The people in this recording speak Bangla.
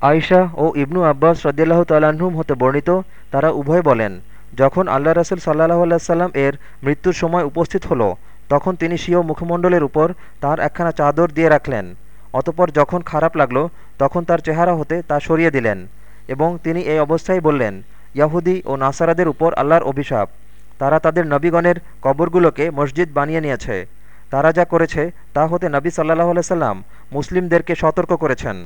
আয়সা ও ইবনু আব্বাস রদিয়াল্লাহ তাল্লাহ্ন হতে বর্ণিত, তারা উভয় বলেন, যখন আল্লাহ রাসুল সাল্লাহ আল্লাহ এর মৃত্যুর সময় উপস্থিত হল, তখন তিনি স্বীয় মুখমণ্ডলের উপর তার একখানা চাদর দিয়ে রাখলেন। অতপর যখন খারাপ লাগল, তখন তার চেহারা হতে তা সরিয়ে দিলেন এবং তিনি এই অবস্থায় বললেন, ইয়াহুদি ও নাসারাদের উপর আল্লাহর অভিশাপ। তারা তাদের নবীগণের কবরগুলোকে মসজিদ বানিয়ে নিয়েছে। তারা যা করেছে তা হতে নবী সাল্লাহ আলাইসাল্লাম মুসলিমদেরকে সতর্ক করেছেন।